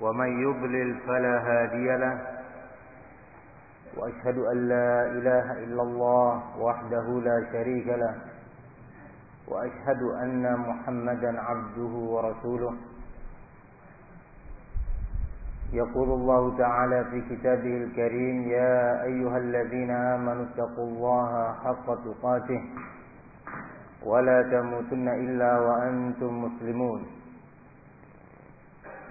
ومن يضلل فلا هادي له وأشهد أن لا إله إلا الله وحده لا شريك له وأشهد أن محمدا عبده ورسوله. يقول الله تعالى في كتابه الكريم يا أيها الذين آمنوا اتقوا الله حق تقاته ولا تموتن إلا وأنتم مسلمون.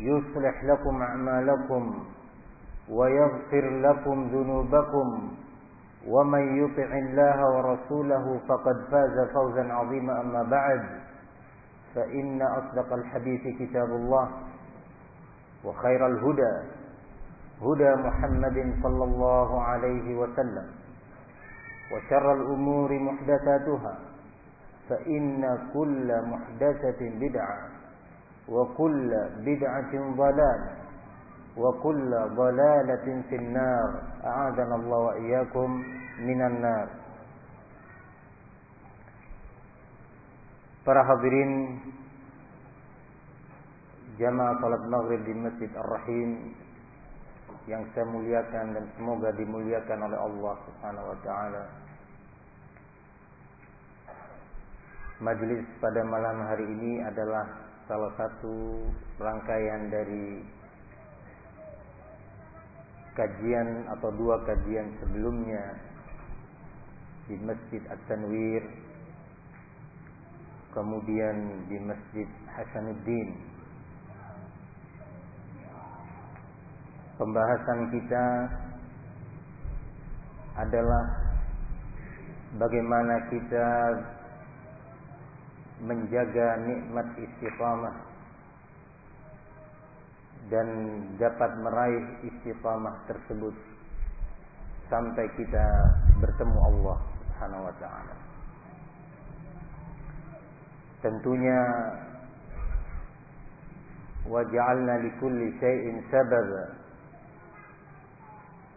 يصلح لكم أعمالكم ويغفر لكم ذنوبكم ومن يطع الله ورسوله فقد فاز فوزا عظيما أما بعد فإن أصدق الحديث كتاب الله وخير الهدى هدى محمد صلى الله عليه وسلم وشر الأمور محدثاتها فإن كل محدثة بدعة وكل بدعة ضلالة وكل ضلالة في النار أعاذنا الله وإياكم من النار Para hadirin jamaah salat maghrib di Masjid Ar-Rahim yang saya muliakan dan semoga dimuliakan oleh Allah Subhanahu wa taala. Majelis pada malam hari ini adalah salah satu rangkaian dari kajian atau dua kajian sebelumnya di Masjid At-Tanwir kemudian di Masjid Hasanuddin. Pembahasan kita adalah bagaimana kita menjaga nikmat istiqamah dan dapat meraih istiqamah tersebut sampai kita bertemu Allah Subhanahu wa taala. Tentunya waj'alna likulli syai'in sababa.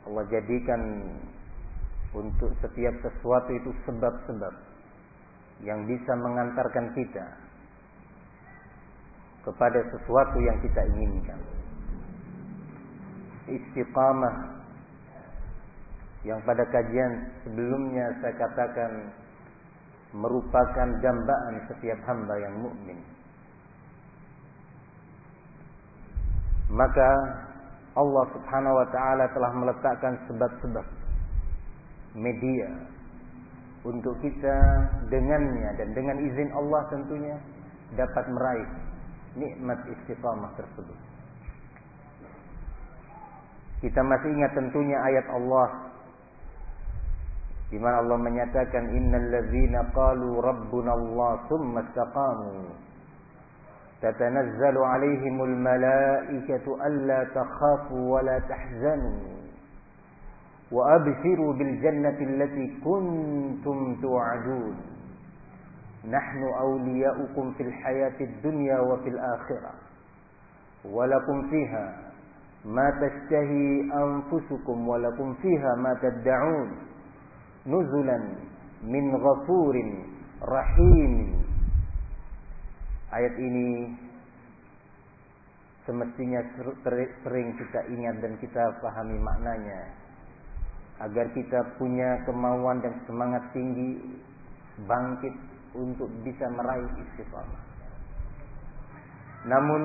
Allah jadikan untuk setiap sesuatu itu sebab-sebab yang bisa mengantarkan kita kepada sesuatu yang kita inginkan. Istiqamah yang pada kajian sebelumnya saya katakan merupakan dambaan setiap hamba yang mukmin. Maka Allah Subhanahu wa taala telah meletakkan sebab-sebab media untuk kita dengannya dan dengan izin Allah tentunya dapat meraih nikmat istiqamah tersebut. Kita masih ingat tentunya ayat Allah di mana Allah menyatakan innal ladzina qalu rabbuna Allah tsumma istaqamu tatanazzalu alaihimul malaikatu alla takhafu wa la tahzanu وأبشروا بالجنة التي كنتم توعدون. نحن أولياؤكم في الحياة الدنيا وفي الآخرة ولكم فيها ما تشتهي أنفسكم ولكم فيها ما تدعون. نزلا من غفور رحيم. Ayat ini semestinya sering kita ingat dan kita pahami maknanya. Agar kita punya kemauan dan semangat tinggi bangkit untuk bisa meraih istiqamah. Namun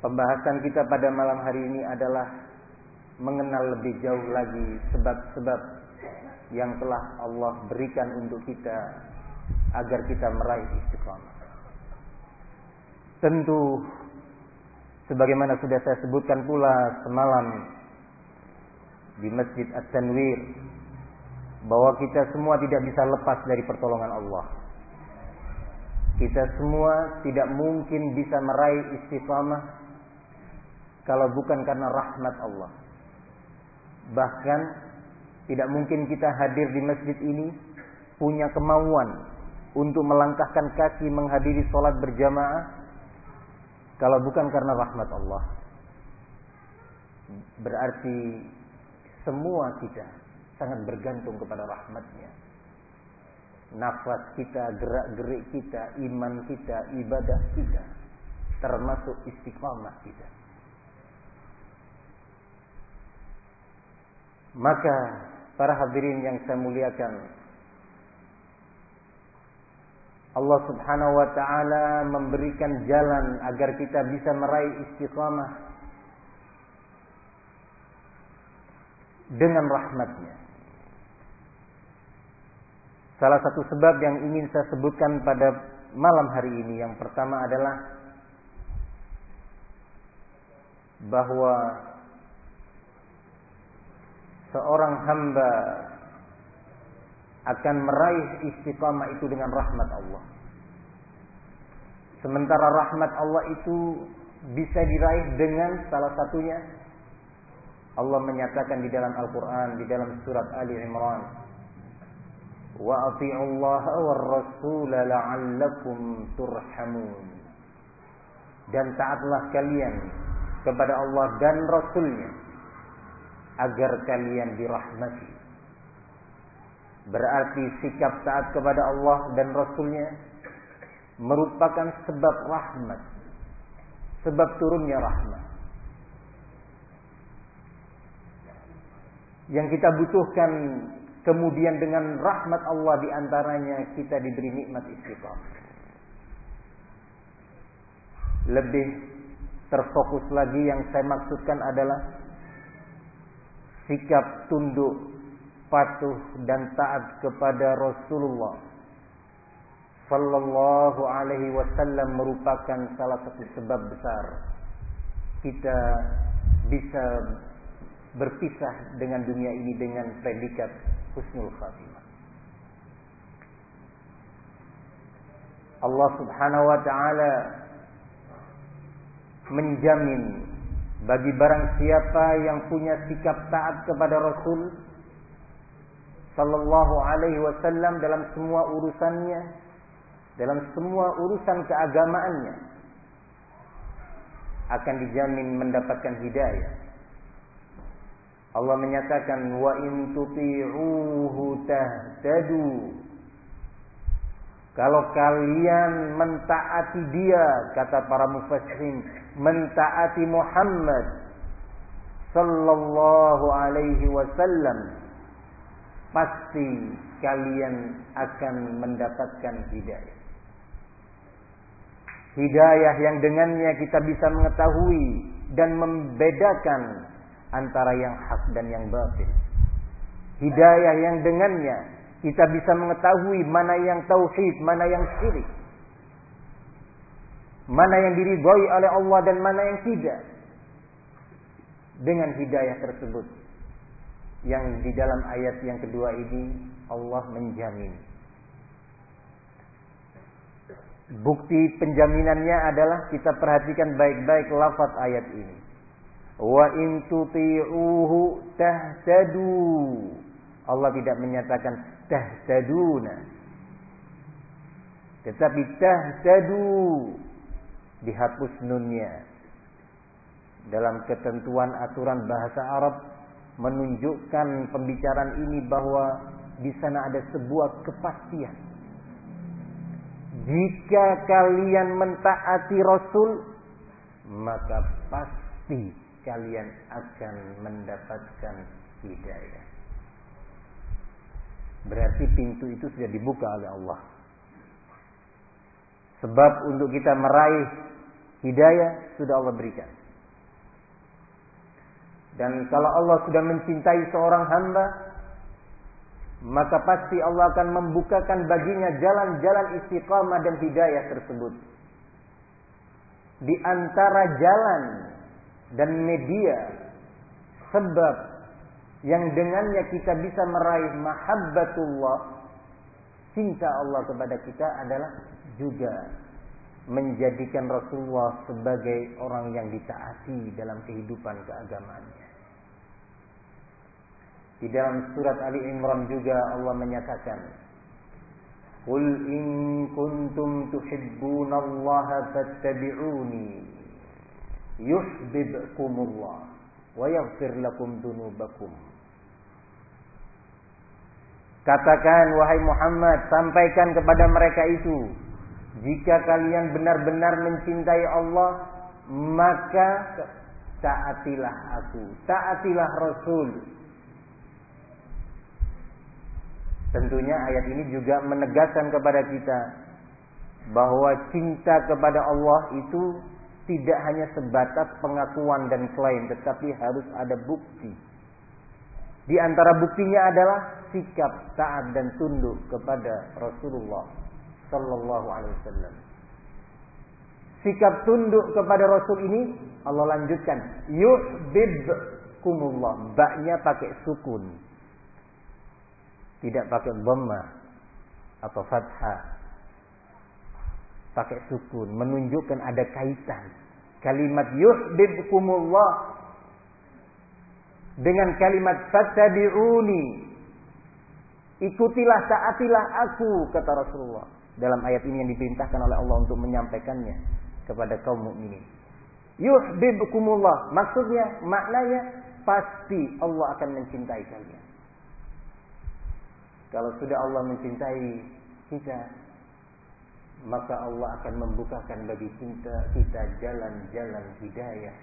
Pembahasan kita pada malam hari ini adalah mengenal lebih jauh lagi sebab-sebab yang telah Allah berikan untuk kita agar kita meraih istiqamah. Tentu sebagaimana sudah saya sebutkan pula semalam di Masjid At-Tanwir bahwa kita semua tidak bisa lepas dari pertolongan Allah. Kita semua tidak mungkin bisa meraih istiqamah kalau bukan karena rahmat Allah. Bahkan tidak mungkin kita hadir di masjid ini punya kemauan untuk melangkahkan kaki menghadiri sholat berjamaah kalau bukan karena rahmat Allah. Berarti semua kita sangat bergantung kepada rahmatnya. Nafas kita, gerak-gerik kita, iman kita, ibadah kita, termasuk istiqamah kita. Maka para hadirin yang saya muliakan Allah subhanahu wa ta'ala memberikan jalan agar kita bisa meraih istiqamah dengan rahmatnya. Salah satu sebab yang ingin saya sebutkan pada malam hari ini yang pertama adalah bahwa seorang hamba akan meraih istiqamah itu dengan rahmat Allah. Sementara rahmat Allah itu bisa diraih dengan salah satunya Allah menyatakan di dalam Al-Quran, di dalam surat Ali Imran. Wa Allah wa rasul la'allakum. Dan taatlah kalian kepada Allah dan Rasulnya agar kalian dirahmati. Berarti sikap taat kepada Allah dan Rasulnya merupakan sebab rahmat. Sebab turunnya rahmat. Yang kita butuhkan kemudian dengan rahmat Allah di antaranya kita diberi nikmat istiqamah. Lebih terfokus lagi yang saya maksudkan adalah sikap tunduk, patuh dan taat kepada Rasulullah sallallahu alaihi wasallam merupakan salah satu sebab besar kita bisa berpisah dengan dunia ini dengan predikat husnul khatimah. Allah Subhanahu wa taala menjamin bagi barang siapa yang punya sikap taat kepada Rasul sallallahu alaihi wasallam dalam semua urusannya, dalam semua urusan keagamaannya akan dijamin mendapatkan hidayah. Allah menyatakan wa in tuti'uhu tahtadu. Kalau kalian mentaati dia, kata para mufassirin, mentaati Muhammad sallallahu alaihi wasallam pasti kalian akan mendapatkan hidayah. Hidayah yang dengannya kita bisa mengetahui dan membedakan antara yang hak dan yang batil. Hidayah yang dengannya kita bisa mengetahui mana yang tauhid, mana yang syirik. Mana yang diridhoi oleh Allah dan mana yang tidak. Dengan hidayah tersebut. Yang di dalam ayat yang kedua ini Allah menjamin. Bukti penjaminannya adalah kita perhatikan baik-baik lafaz ayat ini. Wa in tuti'uhu tahtadu. Allah tidak menyatakan tahtaduna. Tetapi tahtadu dihapus nunnya. Dalam ketentuan aturan bahasa Arab menunjukkan pembicaraan ini bahwa di sana ada sebuah kepastian. Jika kalian mentaati Rasul, maka pasti kalian akan mendapatkan hidayah. Berarti pintu itu sudah dibuka oleh Allah. Sebab untuk kita meraih hidayah sudah Allah berikan. Dan kalau Allah sudah mencintai seorang hamba, maka pasti Allah akan membukakan baginya jalan-jalan istiqamah dan hidayah tersebut. Di antara jalan dan media sebab yang dengannya kita bisa meraih mahabbatullah cinta Allah kepada kita adalah juga menjadikan Rasulullah sebagai orang yang ditaati dalam kehidupan keagamaannya. Di dalam surat Ali Imran juga Allah menyatakan, "Qul in kuntum tuhibbunallaha fattabi'uni yuhibbukumullah wa yaghfir lakum dunubakum." Katakan wahai Muhammad, sampaikan kepada mereka itu, jika kalian benar-benar mencintai Allah, maka taatilah aku, taatilah Rasul Tentunya ayat ini juga menegaskan kepada kita bahwa cinta kepada Allah itu tidak hanya sebatas pengakuan dan klaim, tetapi harus ada bukti. Di antara buktinya adalah sikap taat dan tunduk kepada Rasulullah Sallallahu Alaihi Wasallam. Sikap tunduk kepada Rasul ini Allah lanjutkan, yuhibbukumullah. Baknya pakai sukun tidak pakai dhamma atau fathah. Pakai sukun. Menunjukkan ada kaitan. Kalimat yuhibbukumullah. Dengan kalimat fattabi'uni. Ikutilah, taatilah aku, kata Rasulullah. Dalam ayat ini yang diperintahkan oleh Allah untuk menyampaikannya kepada kaum mukminin. Yuhibbukumullah. Maksudnya, maknanya pasti Allah akan mencintai kalian. Kalau sudah Allah mencintai kita, maka Allah akan membukakan bagi kita kita jalan-jalan hidayah.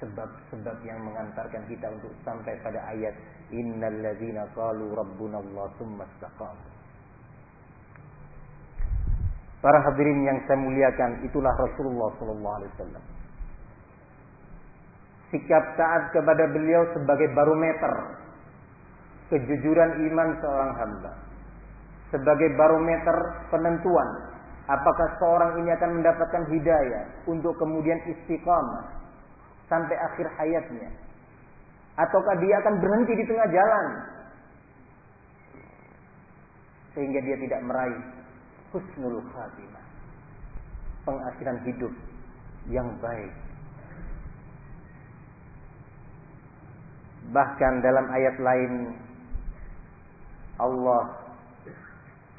Sebab-sebab yang mengantarkan kita untuk sampai pada ayat innal ladzina qalu rabbuna Allah tsumma Para hadirin yang saya muliakan itulah Rasulullah sallallahu alaihi wasallam. Sikap taat kepada beliau sebagai barometer kejujuran iman seorang hamba. Sebagai barometer penentuan apakah seorang ini akan mendapatkan hidayah untuk kemudian istiqamah sampai akhir hayatnya? Ataukah dia akan berhenti di tengah jalan? Sehingga dia tidak meraih husnul khatimah. Pengakhiran hidup yang baik. Bahkan dalam ayat lain Allah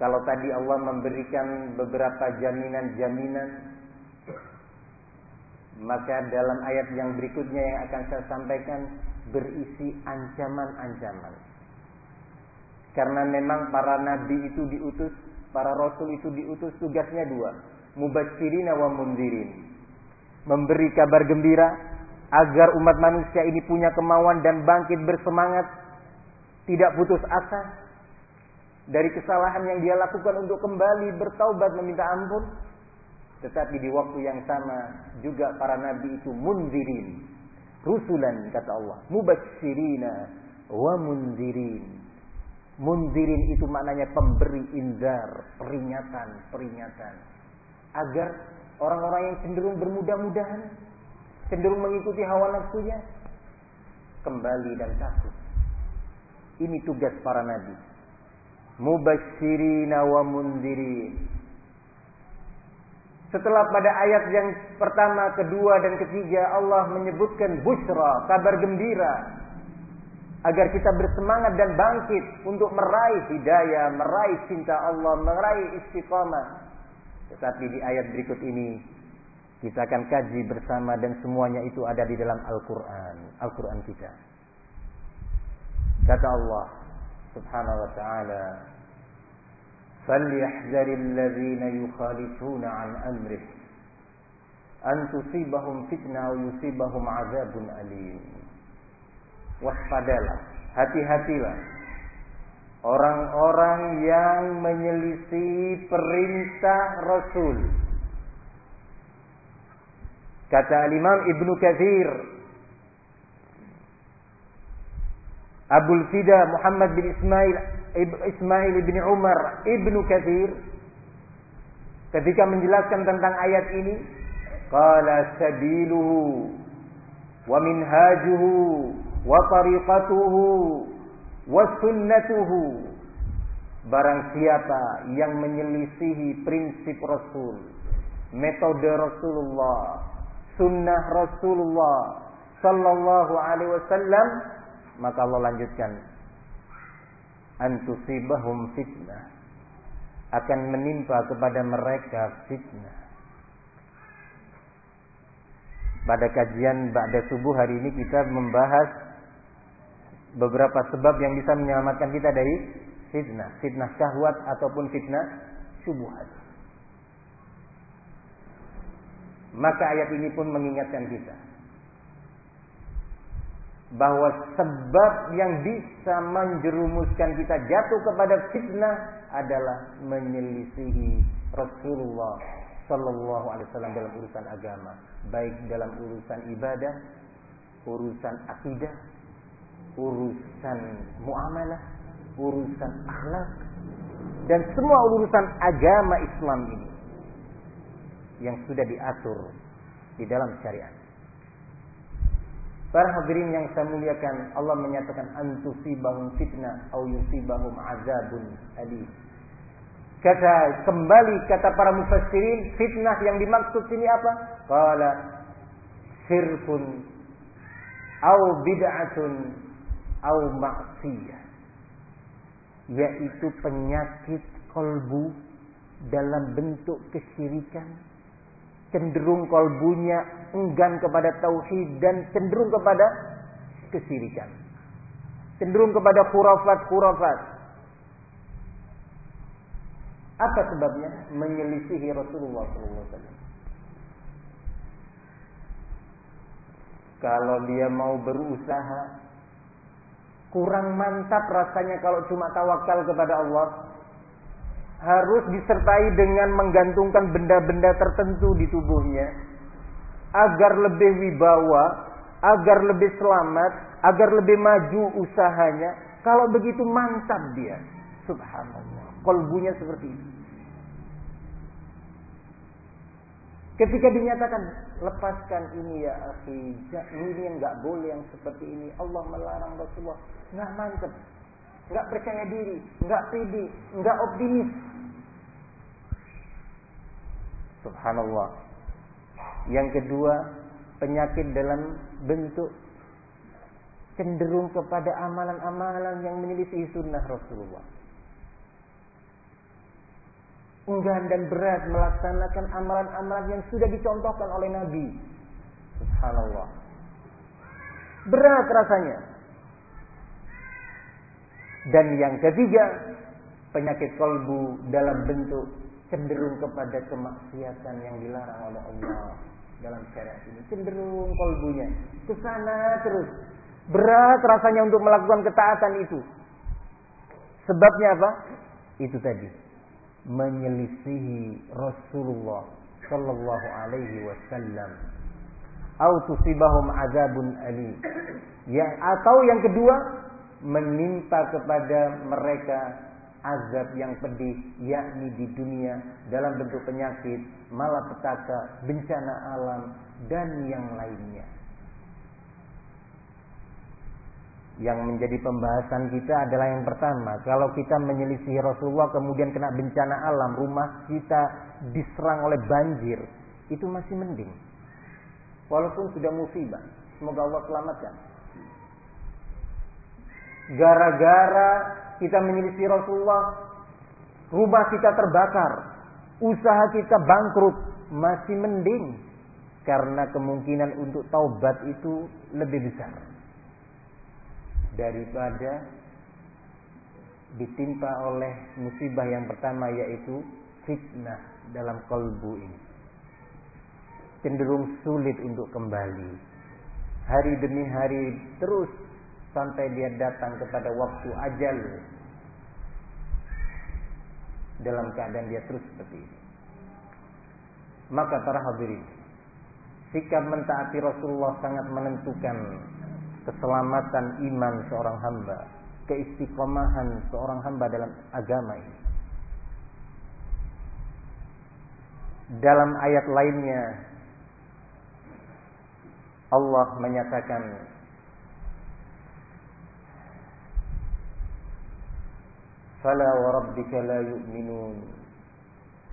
kalau tadi Allah memberikan beberapa jaminan-jaminan maka dalam ayat yang berikutnya yang akan saya sampaikan berisi ancaman-ancaman. Karena memang para nabi itu diutus para rasul itu diutus tugasnya dua. Mubasyirina wa mundirin. Memberi kabar gembira agar umat manusia ini punya kemauan dan bangkit bersemangat tidak putus asa dari kesalahan yang dia lakukan untuk kembali bertaubat meminta ampun. Tetapi di waktu yang sama juga para nabi itu munzirin. Rusulan kata Allah. Mubasyirina wa munzirin. Munzirin itu maknanya pemberi inzar, peringatan, peringatan. Agar orang-orang yang cenderung bermudah-mudahan, cenderung mengikuti hawa nafsunya, kembali dan takut. Ini tugas para nabi mubasyirina wa mundirin. Setelah pada ayat yang pertama, kedua dan ketiga Allah menyebutkan busra, kabar gembira agar kita bersemangat dan bangkit untuk meraih hidayah, meraih cinta Allah, meraih istiqamah. Tetapi di ayat berikut ini kita akan kaji bersama dan semuanya itu ada di dalam Al-Qur'an, Al-Qur'an kita. Kata Allah Wa taala فليحذر الذين يخالفون عن أمره أن تصيبهم فتنة أو يصيبهم عذاب أليم waspadalah hati-hatilah orang-orang yang menyelisih perintah Rasul kata Imam Ibnu Katsir Abul Fida Muhammad bin Ismail Ismail bin Umar ibnu Kathir. Ketika menjelaskan tentang ayat ini qala sabiluhu wa minhajuhu wa tariqatuhu wa sunnatuhu. Barang siapa yang menyelisihi prinsip Rasul metode Rasulullah sunnah Rasulullah sallallahu alaihi wasallam maka Allah lanjutkan antusibahum fitnah akan menimpa kepada mereka fitnah pada kajian Ba'da Subuh hari ini kita membahas beberapa sebab yang bisa menyelamatkan kita dari fitnah. Fitnah syahwat ataupun fitnah syubhat. Maka ayat ini pun mengingatkan kita bahwa sebab yang bisa menjerumuskan kita jatuh kepada fitnah adalah menyelisihi Rasulullah Sallallahu Alaihi Wasallam dalam urusan agama, baik dalam urusan ibadah, urusan akidah, urusan muamalah, urusan akhlak, dan semua urusan agama Islam ini yang sudah diatur di dalam syariat. Para hadirin yang saya muliakan, Allah menyatakan antusibahum fitnah au yusibahum azabun alim. Kata kembali kata para mufassirin, fitnah yang dimaksud sini apa? Qala sirfun au bid'atun au maksiyah. Yaitu penyakit kolbu dalam bentuk kesyirikan. Cenderung kolbunya enggan kepada tauhid dan cenderung kepada kesyirikan. Cenderung kepada khurafat-khurafat apa sebabnya? Menyelisihi Rasulullah SAW. Kalau dia mau berusaha, kurang mantap rasanya kalau cuma tawakal kepada Allah. Harus disertai dengan menggantungkan benda-benda tertentu di tubuhnya. Agar lebih wibawa, agar lebih selamat, agar lebih maju usahanya. Kalau begitu mantap dia. Subhanallah. Kolbunya seperti itu. Ketika dinyatakan lepaskan ini ya akhi, ini yang nggak boleh yang seperti ini. Allah melarang Rasulullah, nggak mantep, nggak percaya diri, nggak pede, nggak optimis. Subhanallah. Yang kedua, penyakit dalam bentuk cenderung kepada amalan-amalan yang menyelisih sunnah Rasulullah enggan dan berat melaksanakan amalan-amalan yang sudah dicontohkan oleh Nabi. Subhanallah. Berat rasanya. Dan yang ketiga, penyakit kolbu dalam bentuk cenderung kepada kemaksiatan yang dilarang oleh Allah dalam syariat ini. Cenderung kolbunya ke sana terus. Berat rasanya untuk melakukan ketaatan itu. Sebabnya apa? Itu tadi menyelisihi Rasulullah sallallahu alaihi wasallam atau tusibahum azabun ali yang atau yang kedua menimpa kepada mereka azab yang pedih yakni di dunia dalam bentuk penyakit malapetaka bencana alam dan yang lainnya yang menjadi pembahasan kita adalah yang pertama, kalau kita menyelisih Rasulullah kemudian kena bencana alam, rumah kita diserang oleh banjir, itu masih mending. Walaupun sudah musibah, semoga Allah selamatkan. Gara-gara kita menyelisih Rasulullah, rumah kita terbakar, usaha kita bangkrut, masih mending karena kemungkinan untuk taubat itu lebih besar daripada ditimpa oleh musibah yang pertama yaitu fitnah dalam kolbu ini. Cenderung sulit untuk kembali. Hari demi hari terus sampai dia datang kepada waktu ajal. Dalam keadaan dia terus seperti ini. Maka para hadirin, sikap mentaati Rasulullah sangat menentukan keselamatan iman seorang hamba, keistiqomahan seorang hamba dalam agama ini. Dalam ayat lainnya Allah menyatakan Fala wa rabbika la yu'minun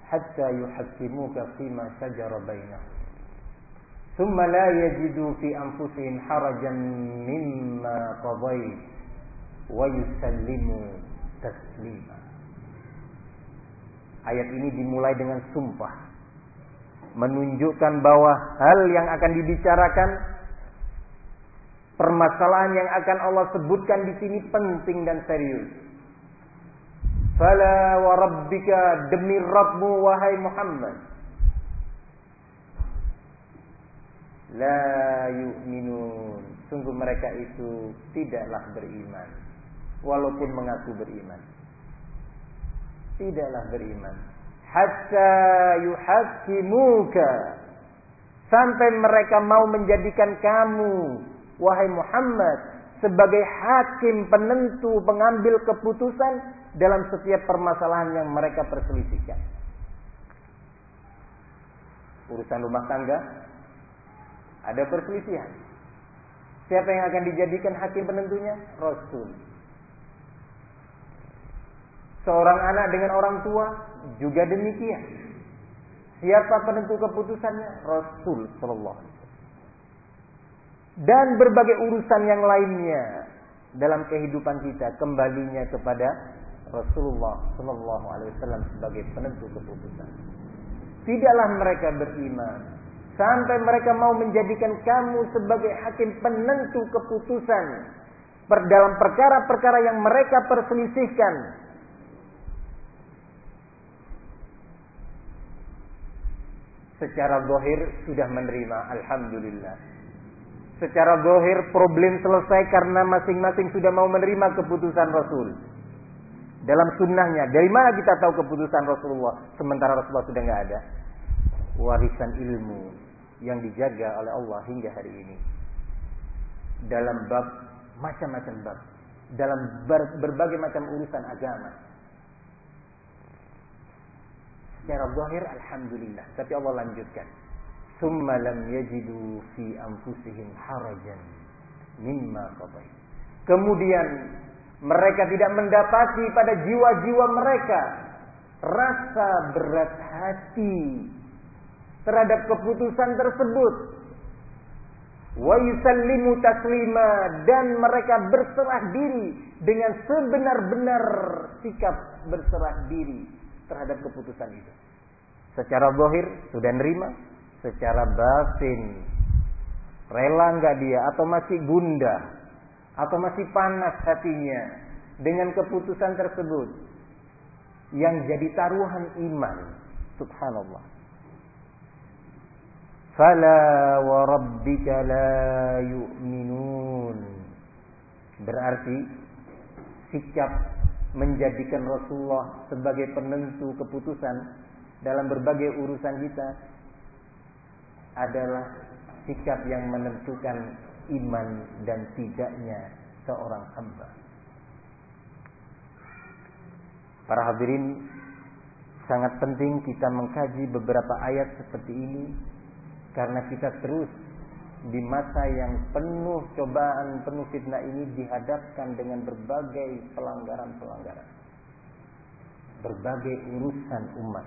hatta yuhakkimuka fima shajara bainahum ثم لا يجدوا في أنفسهم حرجا مما قضيت ويسلموا تسليما Ayat ini dimulai dengan sumpah menunjukkan bahwa hal yang akan dibicarakan permasalahan yang akan Allah sebutkan di sini penting dan serius. Fala wa rabbika demi Rabbmu wahai Muhammad la yu'minun. Sungguh mereka itu tidaklah beriman. Walaupun mengaku beriman. Tidaklah beriman. Hatta yuhakimuka. Sampai mereka mau menjadikan kamu, wahai Muhammad, sebagai hakim penentu pengambil keputusan dalam setiap permasalahan yang mereka perselisihkan. Urusan rumah tangga, ada perselisihan. Siapa yang akan dijadikan hakim penentunya? Rasul. Seorang anak dengan orang tua juga demikian. Siapa penentu keputusannya? Rasul Sallallahu Dan berbagai urusan yang lainnya dalam kehidupan kita kembalinya kepada Rasulullah Sallallahu Alaihi Wasallam sebagai penentu keputusan. Tidaklah mereka beriman Sampai mereka mau menjadikan kamu sebagai hakim penentu keputusan dalam perkara-perkara yang mereka perselisihkan. Secara dohir sudah menerima, Alhamdulillah. Secara dohir problem selesai karena masing-masing sudah mau menerima keputusan Rasul. Dalam sunnahnya, dari mana kita tahu keputusan Rasulullah sementara Rasulullah sudah nggak ada? Warisan ilmu yang dijaga oleh Allah hingga hari ini. Dalam bab macam-macam bab, dalam berbagai macam urusan agama. Secara zahir alhamdulillah, tapi Allah lanjutkan. Summa lam yajidu fi anfusihim harajan mimma qadait. Kemudian mereka tidak mendapati pada jiwa-jiwa mereka rasa berat hati terhadap keputusan tersebut. Wa yusallimu taslima dan mereka berserah diri dengan sebenar-benar sikap berserah diri terhadap keputusan itu. Secara zahir sudah nerima, secara batin. Rela nggak dia? Atau masih gundah atau masih panas hatinya dengan keputusan tersebut? Yang jadi taruhan iman. Subhanallah. Fala wa rabbika la yu'minun. Berarti sikap menjadikan Rasulullah sebagai penentu keputusan dalam berbagai urusan kita adalah sikap yang menentukan iman dan tidaknya seorang hamba. Para hadirin, sangat penting kita mengkaji beberapa ayat seperti ini karena kita terus di masa yang penuh cobaan, penuh fitnah ini dihadapkan dengan berbagai pelanggaran-pelanggaran. Berbagai urusan umat.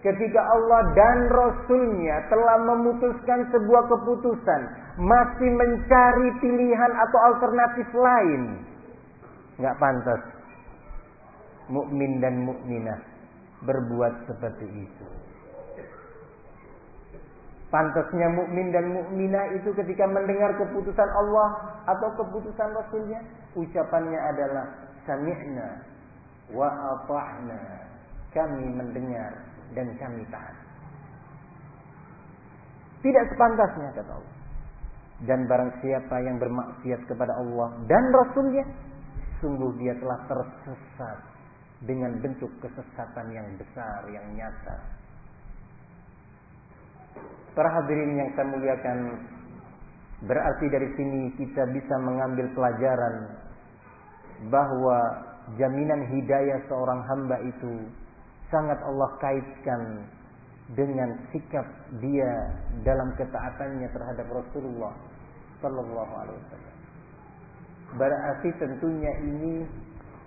ketika Allah dan Rasulnya telah memutuskan sebuah keputusan masih mencari pilihan atau alternatif lain. Nggak pantas. Mukmin dan mukminah berbuat seperti itu. Pantasnya mukmin dan mukminah itu ketika mendengar keputusan Allah atau keputusan Rasulnya, ucapannya adalah sami'na wa ata'na. Kami mendengar dan kami taat. Tidak sepantasnya kata Allah. Dan barang siapa yang bermaksiat kepada Allah dan Rasulnya, sungguh dia telah tersesat dengan bentuk kesesatan yang besar, yang nyata. Para hadirin yang saya muliakan, berarti dari sini kita bisa mengambil pelajaran bahwa jaminan hidayah seorang hamba itu sangat Allah kaitkan dengan sikap dia dalam ketaatannya terhadap Rasulullah Sallallahu Alaihi Wasallam. Berarti tentunya ini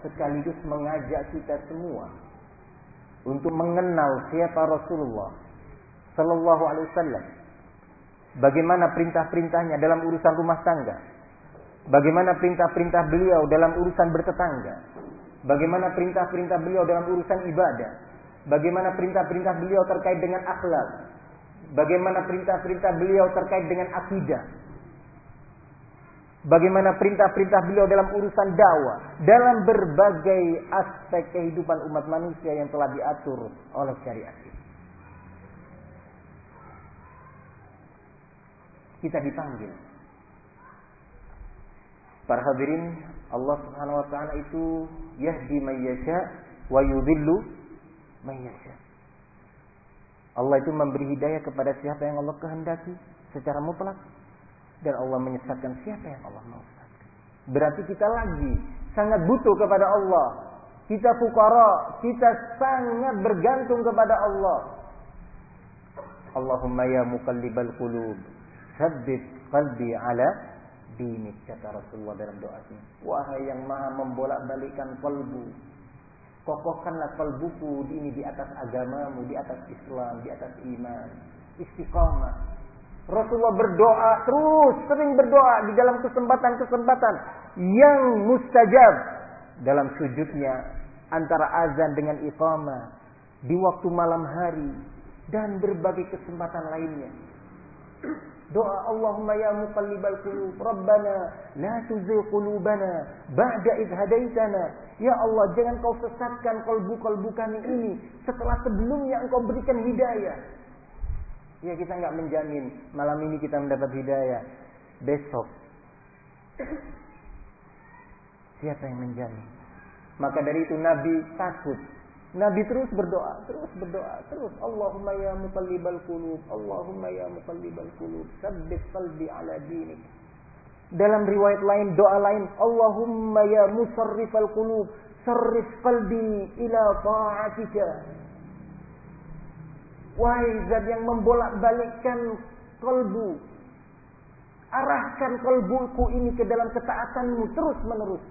sekaligus mengajak kita semua untuk mengenal siapa Rasulullah Sallallahu Alaihi Wasallam. Bagaimana perintah-perintahnya dalam urusan rumah tangga. Bagaimana perintah-perintah beliau dalam urusan bertetangga. Bagaimana perintah-perintah beliau dalam urusan ibadah. Bagaimana perintah-perintah beliau terkait dengan akhlak. Bagaimana perintah-perintah beliau terkait dengan akidah. Bagaimana perintah-perintah beliau dalam urusan dakwah. Dalam berbagai aspek kehidupan umat manusia yang telah diatur oleh syariat. kita dipanggil. Para hadirin, Allah Subhanahu wa taala itu yahdi may yasha wa yudhillu may yasha. Allah itu memberi hidayah kepada siapa yang Allah kehendaki secara mutlak dan Allah menyesatkan siapa yang Allah mau Berarti kita lagi sangat butuh kepada Allah. Kita fukara, kita sangat bergantung kepada Allah. Allahumma ya muqallibal qulub Sabbit qalbi ala dinik kata Rasulullah dalam doanya. Wahai yang maha membolak-balikan kalbu. Kokohkanlah kalbuku ini di atas agamamu, di atas Islam, di atas iman. Istiqamah. Rasulullah berdoa terus, sering berdoa di dalam kesempatan-kesempatan yang mustajab dalam sujudnya antara azan dengan iqamah di waktu malam hari dan berbagai kesempatan lainnya. Doa Allahumma ya muqallibal qulub, Rabbana la tuzigh qulubana ba'da id hadaitana. Ya Allah, jangan kau sesatkan kalbu-kalbu kami ini setelah sebelumnya engkau berikan hidayah. Ya kita nggak menjamin malam ini kita mendapat hidayah. Besok siapa yang menjamin? Maka dari itu Nabi takut Nabi terus berdoa, terus berdoa, terus Allahumma ya muqallibal qulub, Allahumma ya muqallibal qulub, tsabbit qalbi ala dinik. Dalam riwayat lain, doa lain, Allahumma ya musarrifal qulub, sarrif qalbi ila ta'atika. Wahai zat yang membolak-balikkan kalbu, arahkan kalbuku ini ke dalam ketaatanmu terus menerus.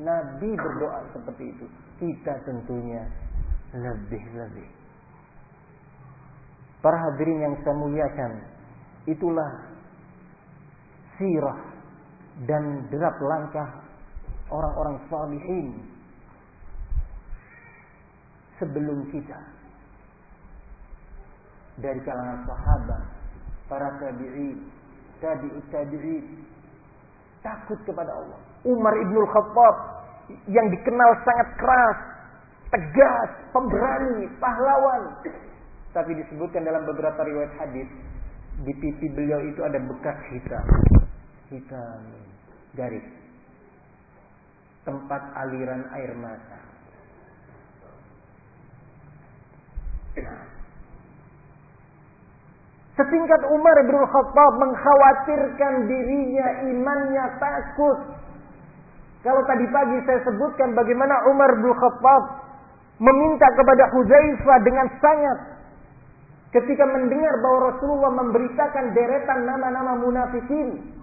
Nabi berdoa seperti itu kita tentunya lebih-lebih. Para hadirin yang saya muliakan, itulah sirah dan derap langkah orang-orang salihin sebelum kita dari kalangan sahabat, para tabi'in, tabi'ut tabi'in takut kepada Allah. Umar ibnul Khattab yang dikenal sangat keras, tegas, pemberani, pahlawan. Tapi disebutkan dalam beberapa riwayat hadis di pipi beliau itu ada bekas hitam, hitam, garis, tempat aliran air mata. Nah, Setingkat Umar bin Khattab mengkhawatirkan dirinya, imannya takut kalau tadi pagi saya sebutkan bagaimana Umar bin Khattab meminta kepada Hudzaifah dengan sangat ketika mendengar bahwa Rasulullah memberitakan deretan nama-nama munafikin.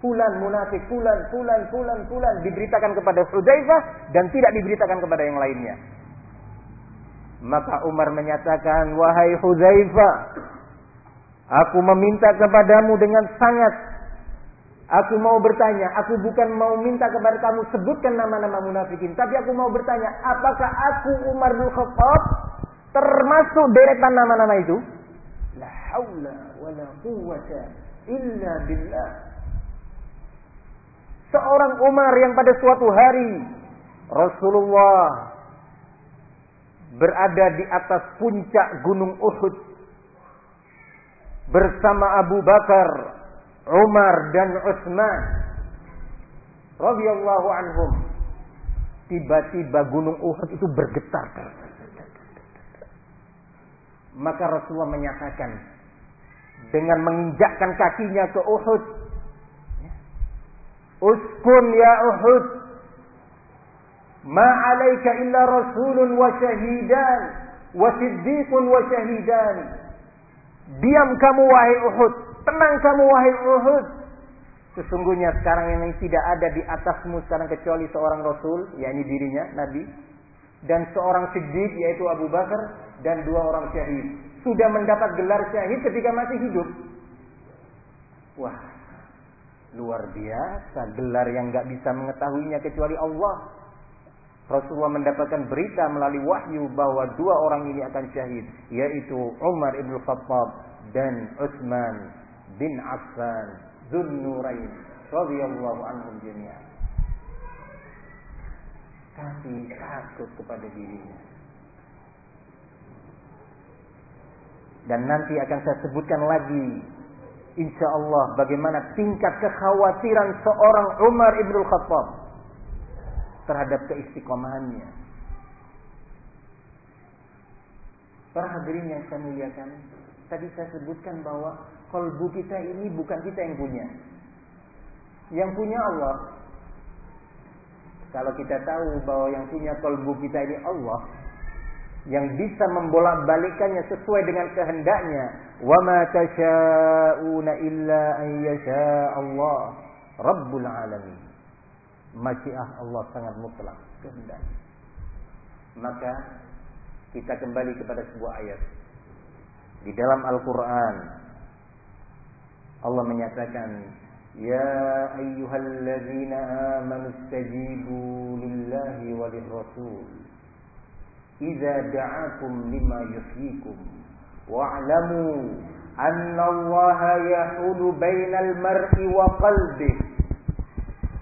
Fulan munafik, fulan, fulan, fulan, fulan diberitakan kepada Hudzaifah dan tidak diberitakan kepada yang lainnya. Maka Umar menyatakan, "Wahai Hudzaifah, aku meminta kepadamu dengan sangat Aku mau bertanya, aku bukan mau minta kepada kamu sebutkan nama-nama munafikin, tapi aku mau bertanya, apakah aku Umar bin Khattab termasuk deretan nama-nama itu? La haula wa la quwwata illa billah. Seorang Umar yang pada suatu hari Rasulullah berada di atas puncak gunung Uhud bersama Abu Bakar, Umar dan Utsman radhiyallahu anhum. Tiba-tiba gunung Uhud itu bergetar. Maka Rasulullah menyatakan dengan menginjakkan kakinya ke Uhud, Uskun ya Uhud, ma alaika illa rasulun wa syahidan wa siddiqun wa syahidan. Diam kamu wahai Uhud, tenang kamu wahai Uhud. Sesungguhnya sekarang ini tidak ada di atasmu sekarang kecuali seorang Rasul, yakni dirinya, Nabi. Dan seorang Siddiq, yaitu Abu Bakar. Dan dua orang syahid. Sudah mendapat gelar syahid ketika masih hidup. Wah, luar biasa. Gelar yang gak bisa mengetahuinya kecuali Allah. Rasulullah mendapatkan berita melalui wahyu bahwa dua orang ini akan syahid. Yaitu Umar ibn Khattab dan Utsman bin Affan Nurain radhiyallahu anhum jami'an. Tapi takut kepada dirinya. Dan nanti akan saya sebutkan lagi insya Allah bagaimana tingkat kekhawatiran seorang Umar ibn Khattab terhadap keistiqomahannya. Para hadirin yang saya muliakan, tadi saya sebutkan bahwa kalbu kita ini bukan kita yang punya. Yang punya Allah. Kalau kita tahu bahwa yang punya kalbu kita ini Allah, yang bisa membolak-balikannya sesuai dengan kehendaknya, wa ma tasyauna illa an Allah rabbul alamin. Masyiah Allah sangat mutlak kehendak. Maka kita kembali kepada sebuah ayat. Di dalam Al-Qur'an Allah menyatakan Ya ayyuhalladzina amanu istajibu lillahi wa lirrasul. Iza da'akum lima yuhyikum Wa'lamu anna Allah yahulu bainal mar'i wa qalbih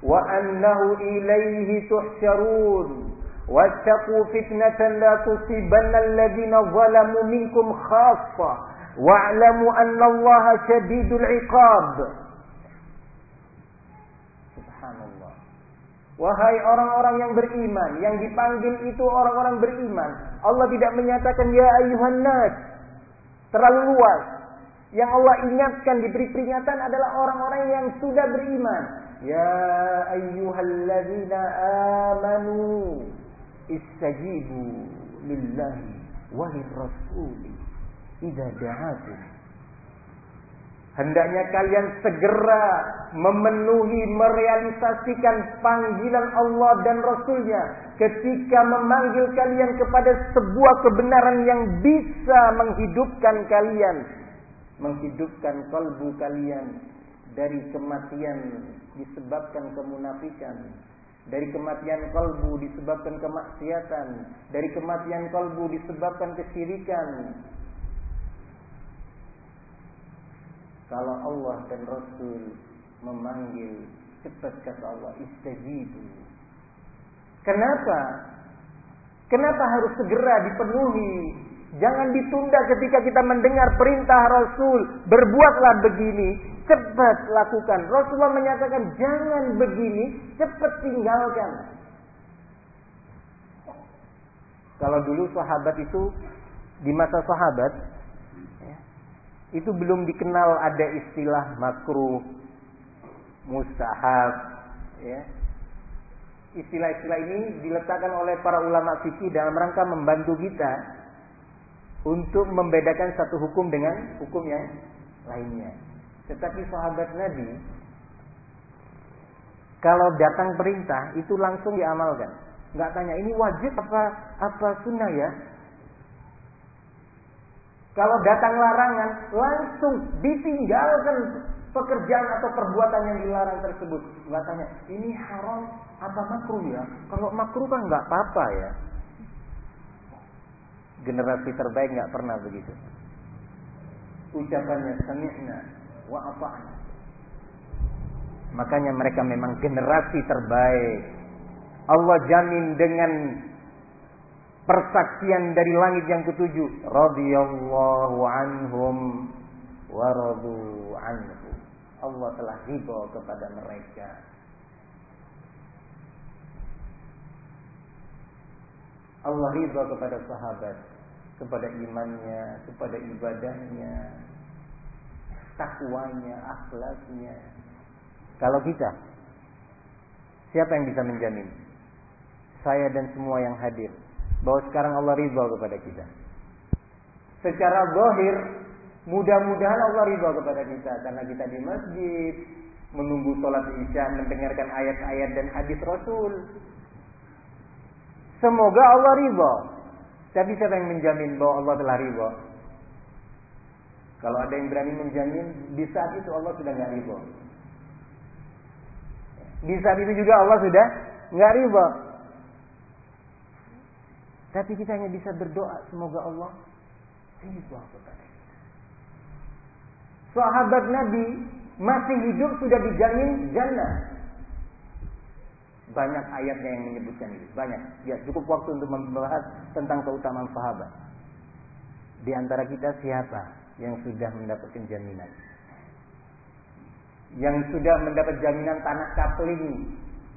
Wa annahu ilayhi tuhsyarun واتقوا فتنة لا تصيبن الذين ظلموا منكم خاصة wa'lamu annallaha syadidul iqab. Subhanallah. Wahai orang-orang yang beriman, yang dipanggil itu orang-orang beriman. Allah tidak menyatakan ya ayuhan nas. Terlalu luas. Yang Allah ingatkan diberi peringatan adalah orang-orang yang sudah beriman. Ya ayyuhalladzina amanu istajibu lillahi wa lirrasuli idza da'akum Hendaknya kalian segera memenuhi, merealisasikan panggilan Allah dan Rasulnya ketika memanggil kalian kepada sebuah kebenaran yang bisa menghidupkan kalian. Menghidupkan kalbu kalian dari kematian disebabkan kemunafikan. Dari kematian kalbu disebabkan kemaksiatan. Dari kematian kalbu disebabkan kesyirikan Kalau Allah dan Rasul memanggil cepat kata Allah istajibu. Kenapa? Kenapa harus segera dipenuhi? Jangan ditunda ketika kita mendengar perintah Rasul. Berbuatlah begini. Cepat lakukan. Rasulullah menyatakan jangan begini. Cepat tinggalkan. Kalau dulu sahabat itu di masa sahabat itu belum dikenal ada istilah makruh, mustahab, ya. Istilah-istilah ini diletakkan oleh para ulama fikih dalam rangka membantu kita untuk membedakan satu hukum dengan hukum yang lainnya. Tetapi sahabat Nabi kalau datang perintah itu langsung diamalkan. Nggak tanya ini wajib apa apa sunnah ya? Kalau datang larangan, langsung ditinggalkan pekerjaan atau perbuatan yang dilarang tersebut. Nggak tanya, ini haram apa makruh ya? Kalau makruh kan nggak apa-apa ya. Generasi terbaik nggak pernah begitu. ucapannya sami'na wa ata'na. Makanya mereka memang generasi terbaik. Allah jamin dengan persaksian dari langit yang ketujuh. Radiyallahu anhum wa radu anhu. Allah telah ridho kepada mereka. Allah ridho kepada sahabat, kepada imannya, kepada ibadahnya, takwanya, akhlaknya. Kalau kita, siapa yang bisa menjamin? Saya dan semua yang hadir bahwa sekarang Allah ridho kepada kita. Secara zahir, mudah-mudahan Allah ridho kepada kita karena kita di masjid menunggu sholat isya mendengarkan ayat-ayat dan hadis Rasul. Semoga Allah ridho. Tapi siapa yang menjamin bahwa Allah telah ridho? Kalau ada yang berani menjamin, di saat itu Allah sudah nggak ridho. Di saat itu juga Allah sudah nggak ridho. Tapi kita hanya bisa berdoa semoga Allah ridho kepada kita. Sahabat Nabi masih hidup sudah dijamin jannah. Banyak ayatnya yang menyebutkan itu. Banyak. Ya, cukup waktu untuk membahas tentang keutamaan sahabat. Di antara kita siapa yang sudah mendapatkan jaminan? Yang sudah mendapat jaminan tanah kapling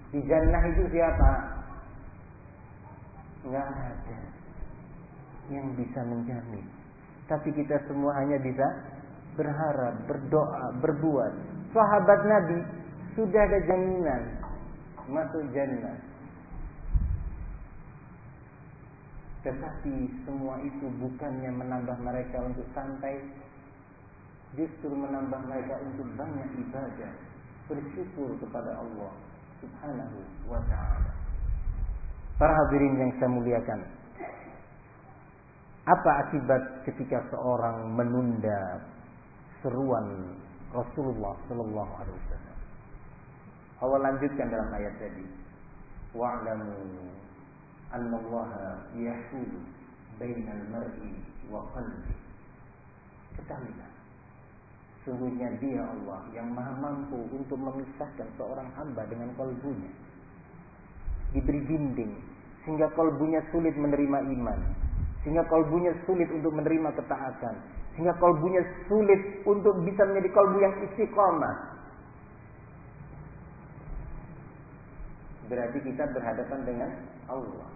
di jannah itu siapa? nggak ada yang bisa menjamin. Tapi kita semua hanya bisa berharap, berdoa, berbuat. Sahabat Nabi sudah ada jaminan masuk jannah. Tetapi semua itu bukannya menambah mereka untuk santai, justru menambah mereka untuk banyak ibadah, bersyukur kepada Allah Subhanahu wa taala. Para hadirin yang saya muliakan. Apa akibat ketika seorang menunda seruan Rasulullah Sallallahu Alaihi Wasallam? Allah lanjutkan dalam ayat tadi. Wa'lamu Allah yahulu bainal mar'i wa qalbi. Ketahuilah. Sungguhnya dia Allah yang maha mampu untuk memisahkan seorang hamba dengan kalbunya diberi dinding sehingga kalbunya sulit menerima iman, sehingga kalbunya sulit untuk menerima ketaatan, sehingga kalbunya sulit untuk bisa menjadi kalbu yang istiqomah. Berarti kita berhadapan dengan Allah.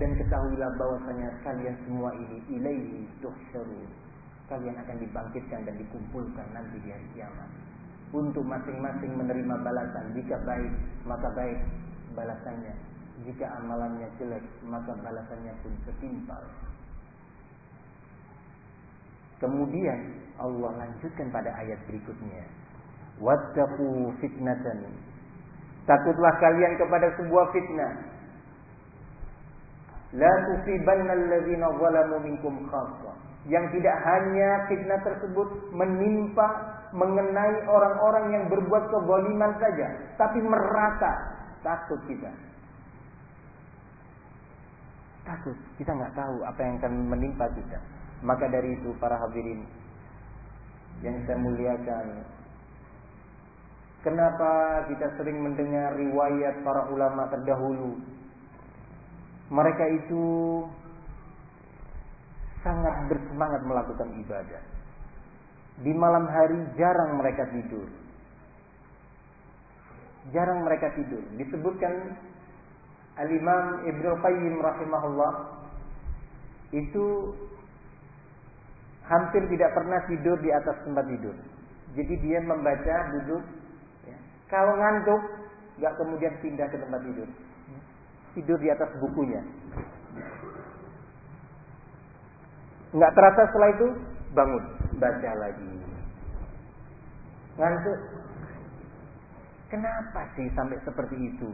Dan ketahuilah bahwasanya kalian semua ini ilaihi tuhsyarun. Kalian akan dibangkitkan dan dikumpulkan nanti di hari kiamat untuk masing-masing menerima balasan. Jika baik, maka baik balasannya. Jika amalannya jelek, maka balasannya pun setimpal. Kemudian Allah lanjutkan pada ayat berikutnya. Wattaqu fitnatan. Takutlah kalian kepada sebuah fitnah. La tusibanna alladhina zalamu minkum khassah. Yang tidak hanya fitnah tersebut menimpa mengenai orang-orang yang berbuat kezaliman saja, tapi merata. Takut kita. Takut. Kita nggak tahu apa yang akan menimpa kita. Maka dari itu para hadirin yang saya muliakan, kenapa kita sering mendengar riwayat para ulama terdahulu? Mereka itu sangat bersemangat melakukan ibadah. Di malam hari jarang mereka tidur. Jarang mereka tidur. Disebutkan Al-Imam Ibn Qayyim rahimahullah itu hampir tidak pernah tidur di atas tempat tidur. Jadi dia membaca duduk. Kalau ngantuk, nggak kemudian pindah ke tempat tidur. Tidur di atas bukunya. Nggak terasa setelah itu bangun, baca lagi. Ngantuk. Kenapa sih sampai seperti itu?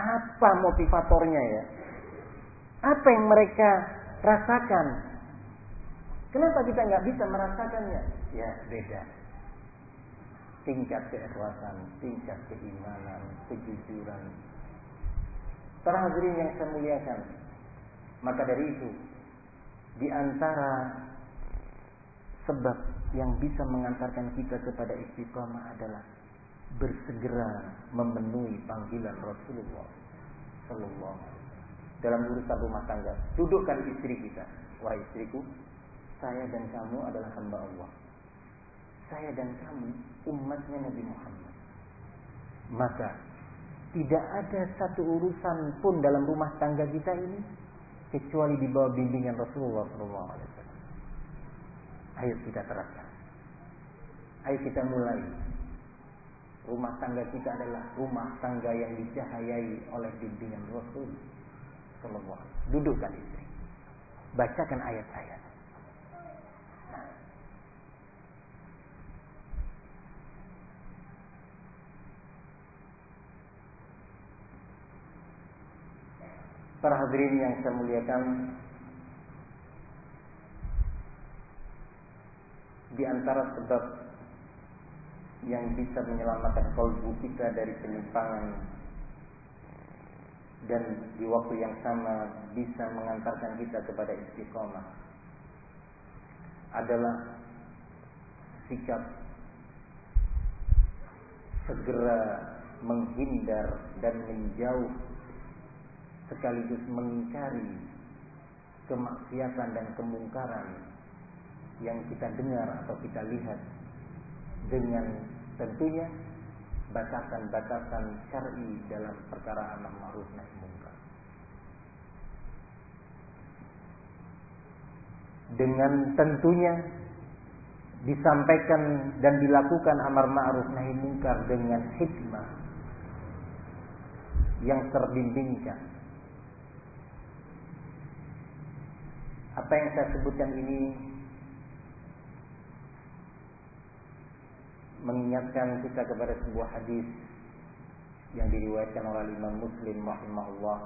Apa motivatornya ya? Apa yang mereka rasakan? Kenapa kita nggak bisa merasakannya? Ya beda. Tingkat keikhlasan, tingkat keimanan, kejujuran. Para hadirin yang saya muliakan. Maka dari itu, di antara sebab yang bisa mengantarkan kita kepada istiqamah adalah bersegera memenuhi panggilan Rasulullah Sallallahu dalam urusan rumah tangga. Dudukkan istri kita, wahai istriku, saya dan kamu adalah hamba Allah. Saya dan kamu umatnya Nabi Muhammad. Maka tidak ada satu urusan pun dalam rumah tangga kita ini kecuali di bawah bimbingan Rasulullah SAW. Ayo kita terapkan. Ayo kita mulai. Rumah tangga kita adalah rumah tangga yang dicahayai oleh bimbingan Rasul. Dudukkan istri. Bacakan ayat-ayat. Para hadirin yang saya muliakan, di antara sebab yang bisa menyelamatkan kalbu kita dari penyimpangan dan di waktu yang sama bisa mengantarkan kita kepada istiqomah adalah sikap segera menghindar dan menjauh sekaligus mengingkari kemaksiatan dan kemungkaran yang kita dengar atau kita lihat dengan tentunya batasan-batasan syar'i dalam perkara amar ma'ruf nahi munkar. Dengan tentunya disampaikan dan dilakukan amar ma'ruf nahi munkar dengan hikmah yang terbimbingkan. Apa yang saya sebutkan ini mengingatkan kita kepada sebuah hadis yang diriwayatkan oleh Imam Muslim rahimahullah.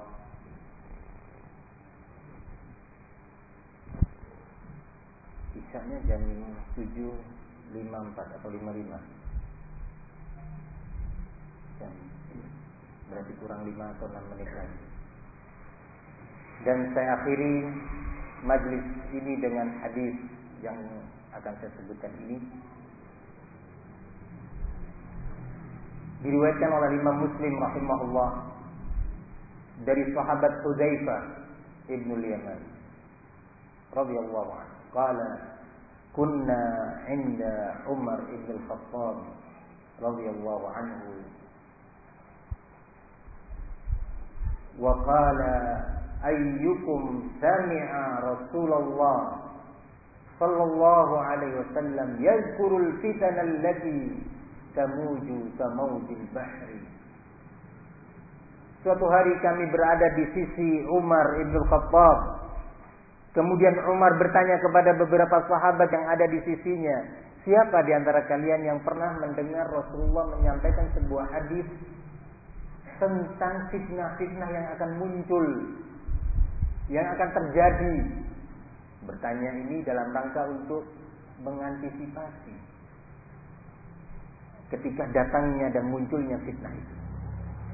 Isanya jam 7.54 atau 55 jam berarti kurang 5 atau 6 menit lagi. Dan saya akhiri majlis ini dengan hadis yang akan saya sebutkan ini. Diriwayatkan oleh Imam Muslim rahimahullah dari sahabat Hudzaifah ibnu Yaman radhiyallahu anhu. Qala kunna 'inda Umar ibn al-Khattab radhiyallahu anhu. Wa qala ayyukum sami'a Rasulullah sallallahu alaihi wasallam yadhkurul fitana allati tamuju kamaujil bahri. Suatu hari kami berada di sisi Umar ibn Khattab. Kemudian Umar bertanya kepada beberapa sahabat yang ada di sisinya, siapa di antara kalian yang pernah mendengar Rasulullah menyampaikan sebuah hadis tentang fitnah-fitnah yang akan muncul, yang akan terjadi? Bertanya ini dalam rangka untuk mengantisipasi ketika datangnya dan munculnya fitnah itu.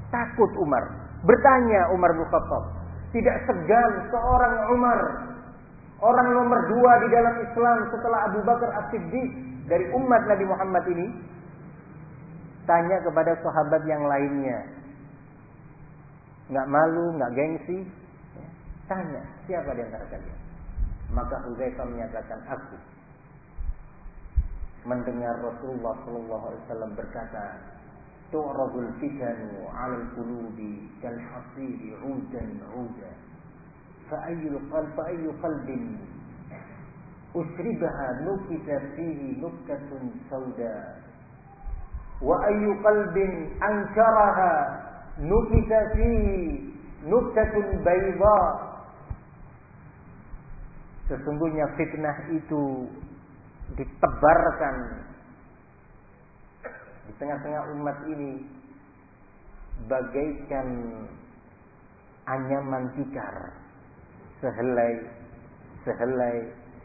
Takut Umar. Bertanya Umar bin Khattab. Tidak segan seorang Umar. Orang nomor dua di dalam Islam setelah Abu Bakar As-Siddiq. Dari umat Nabi Muhammad ini. Tanya kepada sahabat yang lainnya. Nggak malu, nggak gengsi. Tanya, siapa di antara kalian? Maka Huzaifah menyatakan, aku mendengar Rasulullah sallallahu alaihi wasallam berkata, "Tu'radul fitanu 'alal qulubi kal hasiri 'udan 'uda." Fa ayyul qalb fa ayyu qalbin usribaha nukita fihi nukatun sauda wa ayyu qalbin ankaraha nukita fihi nuktatun bayda Sesungguhnya fitnah itu ditebarkan di tengah-tengah umat ini bagaikan anyaman tikar. Sehelai sehelai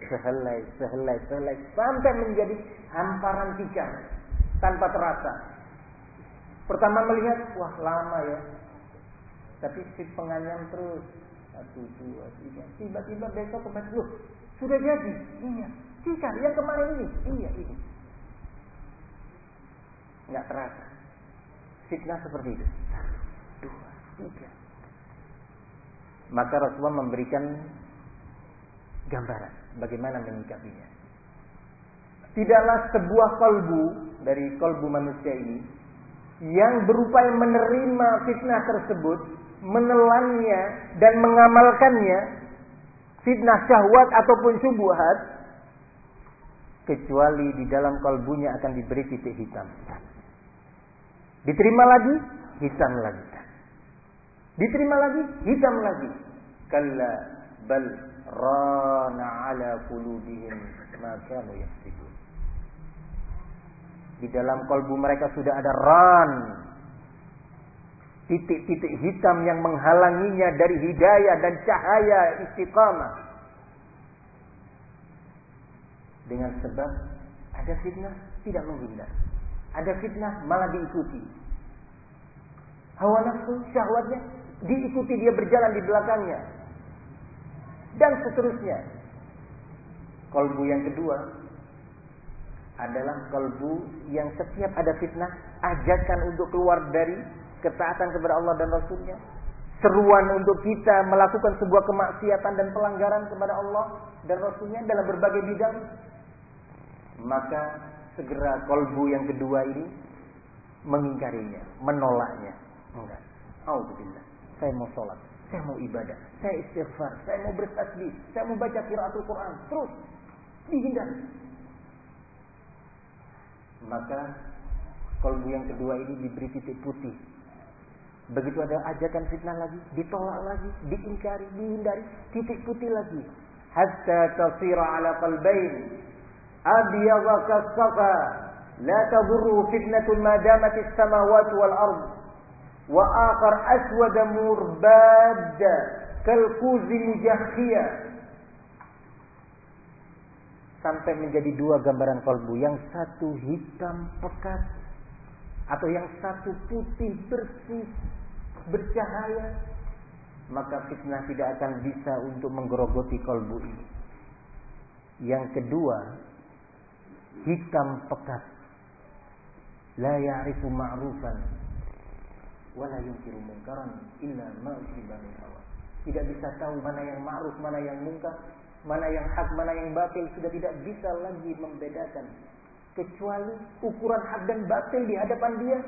sehelai sehelai sehelai sampai menjadi hamparan tikar tanpa terasa. Pertama melihat wah lama ya. Tapi si penganyam terus satu dua tiga tiba-tiba besok kembali loh sudah jadi iya Jika yang kemarin ini, iya ini. Nggak terasa. Fitnah seperti itu. Dua, tiga. Maka Rasulullah memberikan gambaran bagaimana menyikapinya. Tidaklah sebuah kalbu dari kalbu manusia ini yang berupaya menerima fitnah tersebut, menelannya dan mengamalkannya, fitnah syahwat ataupun syubhat, kecuali di dalam kalbunya akan diberi titik hitam. Diterima lagi, hitam lagi. Diterima lagi, hitam lagi. Kalla bal rana ala qulubihim ma kanu yaksibun. Di dalam kalbu mereka sudah ada ran. Titik-titik hitam yang menghalanginya dari hidayah dan cahaya istiqamah. Dengan sebab ada fitnah tidak menghindar. Ada fitnah malah diikuti. Hawa nafsu syahwatnya diikuti dia berjalan di belakangnya. Dan seterusnya. Kolbu yang kedua adalah kolbu yang setiap ada fitnah ajakan untuk keluar dari ketaatan kepada Allah dan Rasulnya. Seruan untuk kita melakukan sebuah kemaksiatan dan pelanggaran kepada Allah dan Rasulnya dalam berbagai bidang. Maka segera kolbu yang kedua ini mengingkarinya, menolaknya. Enggak. Alhamdulillah. Saya mau sholat, saya mau ibadah, saya istighfar, saya mau bertasbih, saya mau baca kiraatul Quran. Terus dihindari. Maka kolbu yang kedua ini diberi titik putih. Begitu ada ajakan fitnah lagi, ditolak lagi, diingkari, dihindari, titik putih lagi. Hatta tasira ala qalbain. Abyadha kasafa la tadurru fitnatun ma damat as-samawati wal ard. Wa akhar aswad murbad kal sampai menjadi dua gambaran kalbu. Yang satu hitam pekat atau yang satu putih bersih bercahaya maka fitnah tidak akan bisa untuk menggerogoti kalbu ini. Yang kedua hitam pekat. La ya'rifu ma'rufan wa la yunkiru munkaran illa ma min hawa. Tidak bisa tahu mana yang ma'ruf mana yang munkar mana yang hak mana yang batil sudah tidak bisa lagi membedakan. Kecuali ukuran hak dan batil di hadapan dia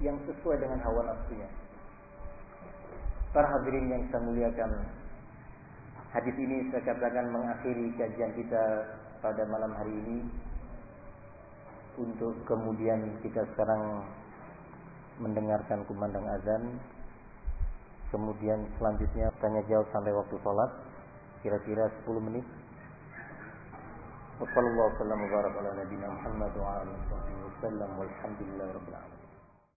yang sesuai dengan hawa nafsunya para hadirin yang saya muliakan hadis ini saya katakan mengakhiri kajian kita pada malam hari ini. Untuk kemudian kita sekarang mendengarkan kumandang azan. Kemudian selanjutnya tanya jawab sampai waktu sholat. Kira-kira 10 menit. Wassalamualaikum warahmatullahi wabarakatuh. Walhamdulillahi rabbil alamin.